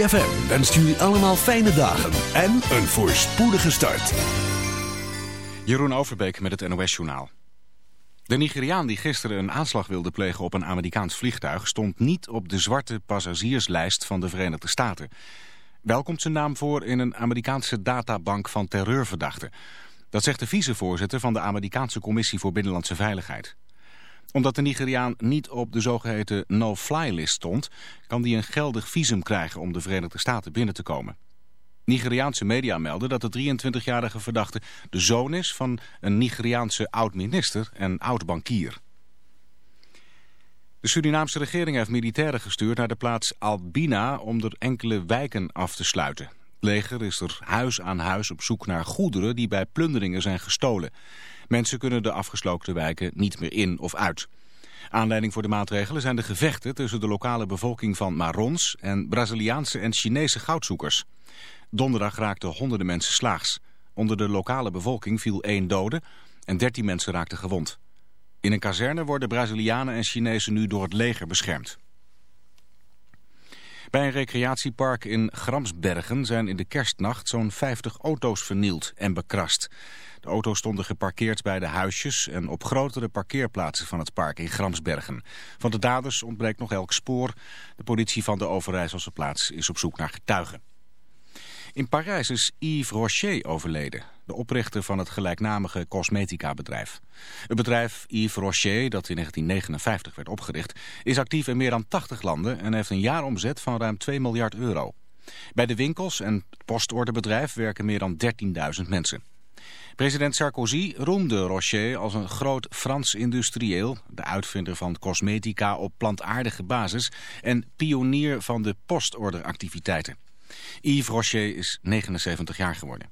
ZFM wenst jullie allemaal fijne dagen en een voorspoedige start. Jeroen Overbeek met het NOS Journaal. De Nigeriaan die gisteren een aanslag wilde plegen op een Amerikaans vliegtuig... stond niet op de zwarte passagierslijst van de Verenigde Staten. Wel komt zijn naam voor in een Amerikaanse databank van terreurverdachten. Dat zegt de vicevoorzitter van de Amerikaanse Commissie voor Binnenlandse Veiligheid omdat de Nigeriaan niet op de zogeheten no-fly-list stond... kan hij een geldig visum krijgen om de Verenigde Staten binnen te komen. Nigeriaanse media melden dat de 23-jarige verdachte de zoon is van een Nigeriaanse oud-minister en oud-bankier. De Surinaamse regering heeft militairen gestuurd naar de plaats Albina om er enkele wijken af te sluiten. Het leger is er huis aan huis op zoek naar goederen die bij plunderingen zijn gestolen. Mensen kunnen de afgesloten wijken niet meer in of uit. Aanleiding voor de maatregelen zijn de gevechten tussen de lokale bevolking van Marons en Braziliaanse en Chinese goudzoekers. Donderdag raakten honderden mensen slaags. Onder de lokale bevolking viel één dode en dertien mensen raakten gewond. In een kazerne worden Brazilianen en Chinezen nu door het leger beschermd. Bij een recreatiepark in Gramsbergen zijn in de kerstnacht zo'n 50 auto's vernield en bekrast. De auto's stonden geparkeerd bij de huisjes en op grotere parkeerplaatsen van het park in Gramsbergen. Van de daders ontbreekt nog elk spoor. De politie van de Overijsselse plaats is op zoek naar getuigen. In Parijs is Yves Rocher overleden, de oprichter van het gelijknamige cosmetica-bedrijf. Het bedrijf Yves Rocher, dat in 1959 werd opgericht, is actief in meer dan 80 landen en heeft een jaaromzet van ruim 2 miljard euro. Bij de winkels en het postorderbedrijf werken meer dan 13.000 mensen. President Sarkozy roemde Rocher als een groot Frans industrieel, de uitvinder van cosmetica op plantaardige basis en pionier van de postorderactiviteiten. Yves Rocher is 79 jaar geworden.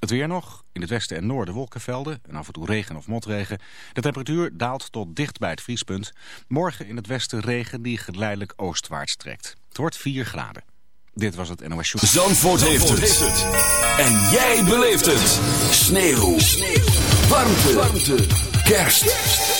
Het weer nog. In het westen en noorden wolkenvelden en af en toe regen of motregen. De temperatuur daalt tot dicht bij het vriespunt. Morgen in het westen regen die geleidelijk oostwaarts trekt. Het wordt 4 graden. Dit was het NOS Show. Zandvoort, heeft, het. En jij beleeft het. Sneeuw. Sneeuw. Warmte. Warmte. Kerst.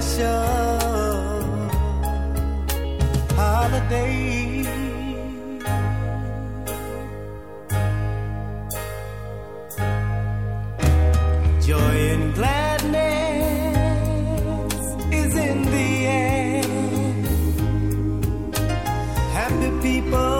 Special holiday. Joy and gladness is in the air. Happy people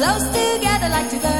Close together like two birds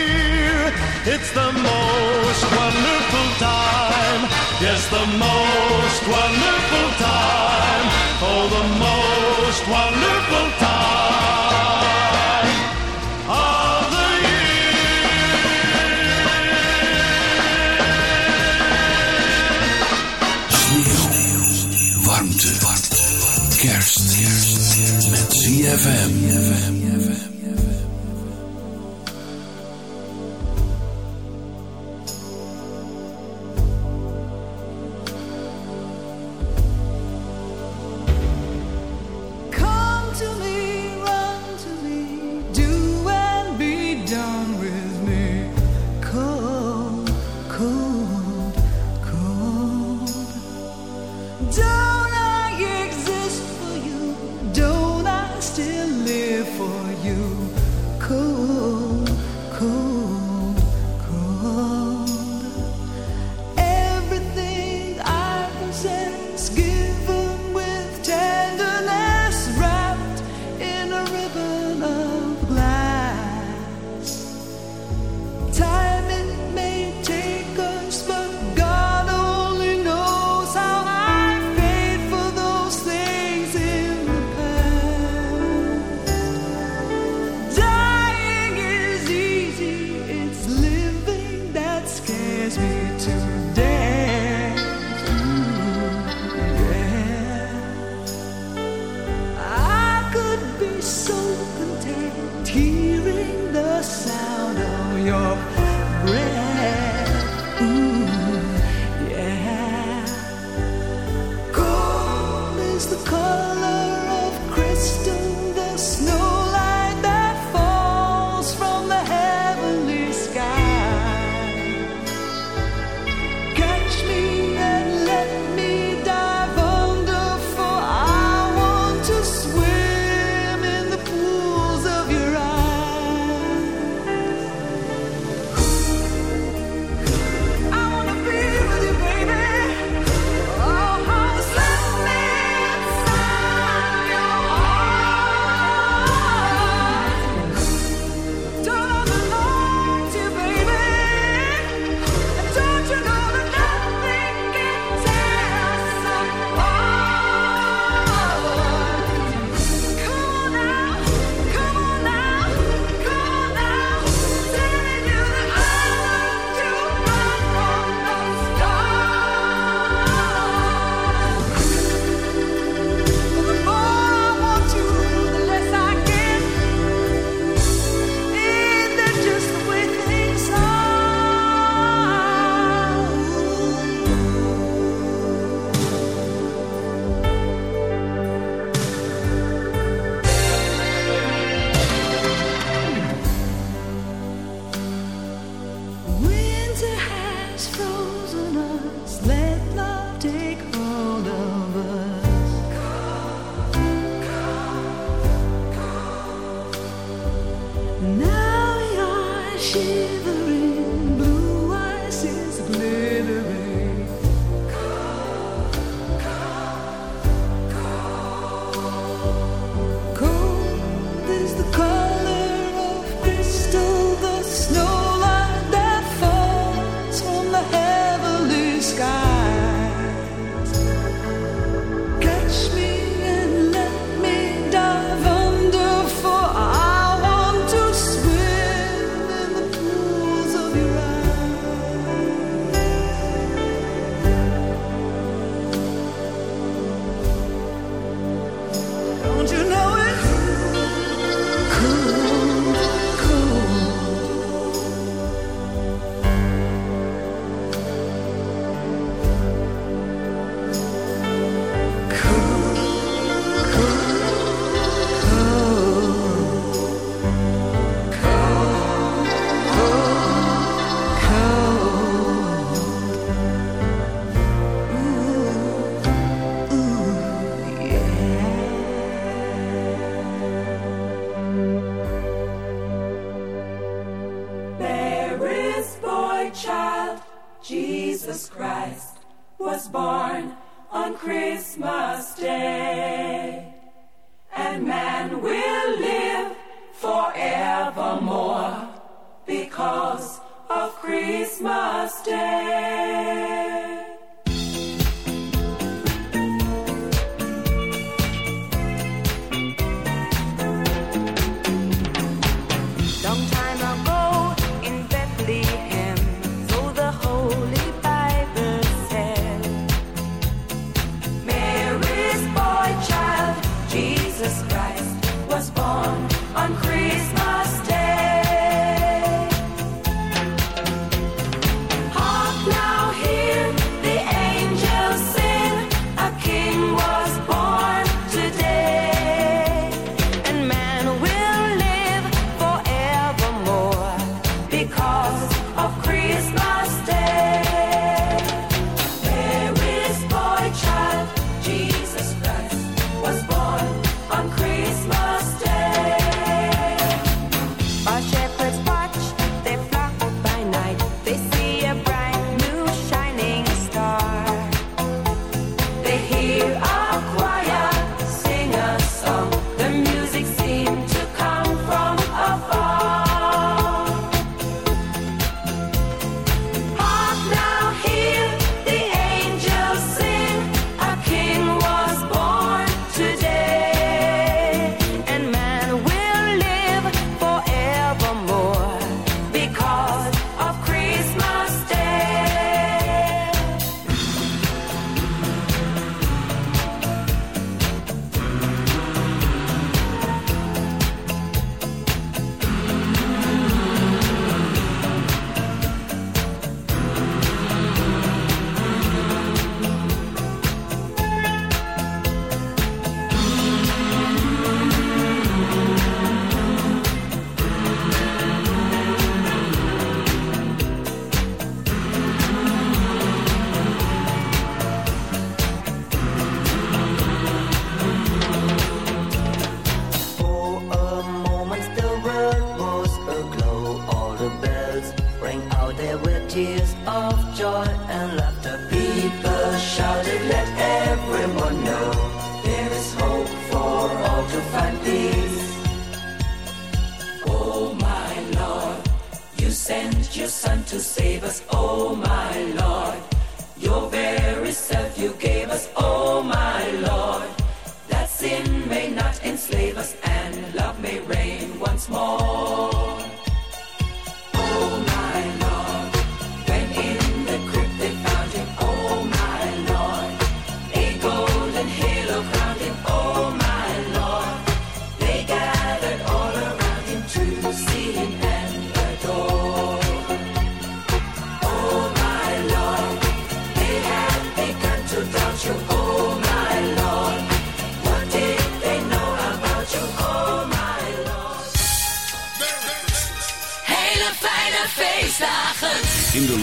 It's the most wonderful time. Yes, the most wonderful time. Oh, the most wonderful time of the Sneeuw, warmte, warmte, kerst, met ZFM. Just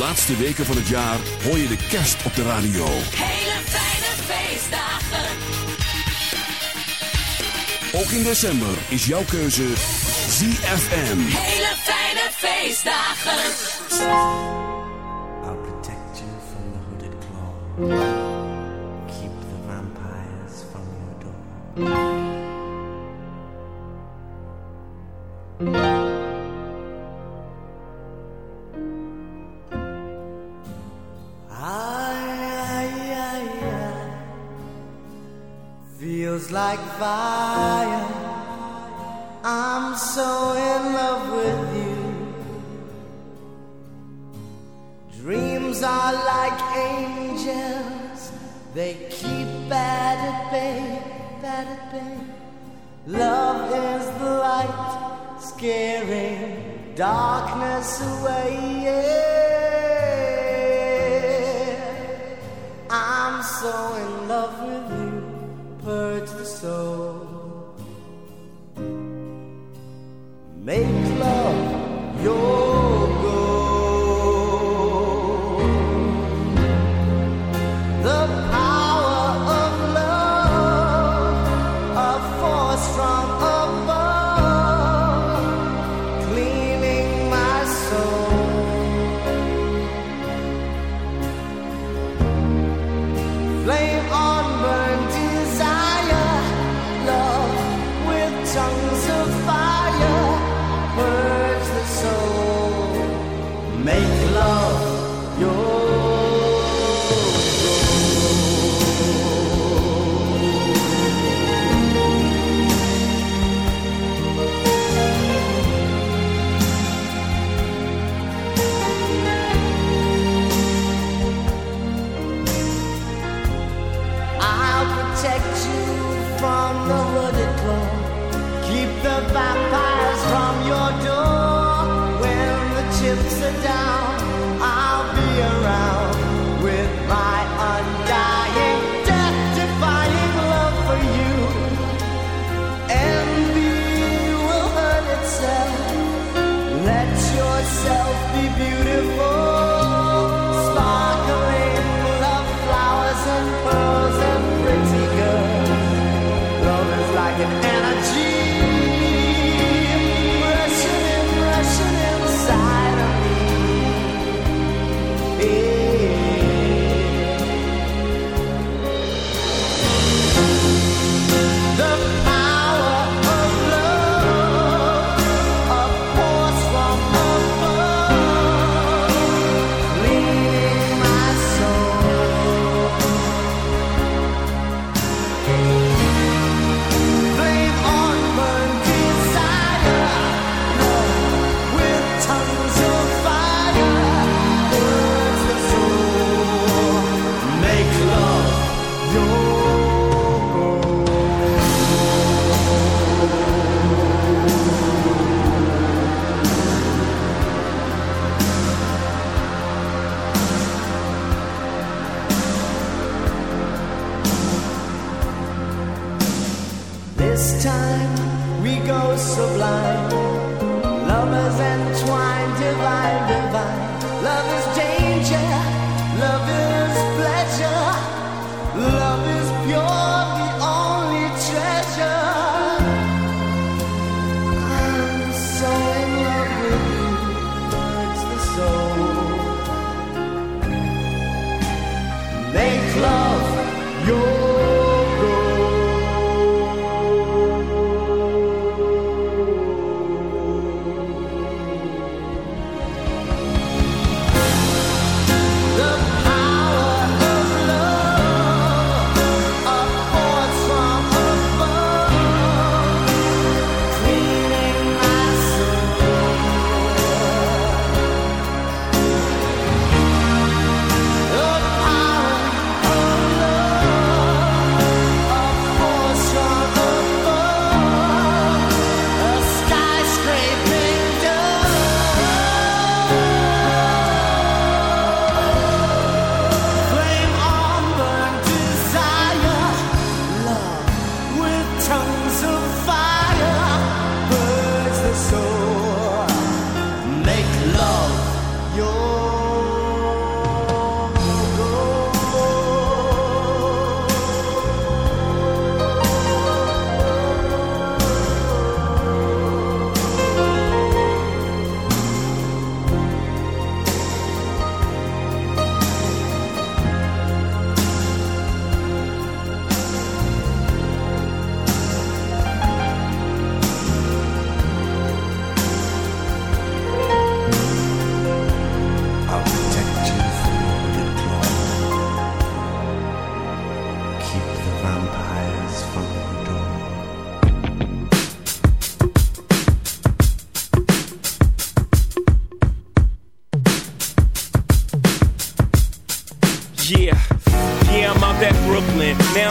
laatste weken van het jaar hoor je de kerst op de radio. Hele fijne feestdagen. Ook in december is jouw keuze ZFM. Hele fijne feestdagen. I'll protect you from the hooded claw. Keep the vampires from your door.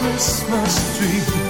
Christmas tree.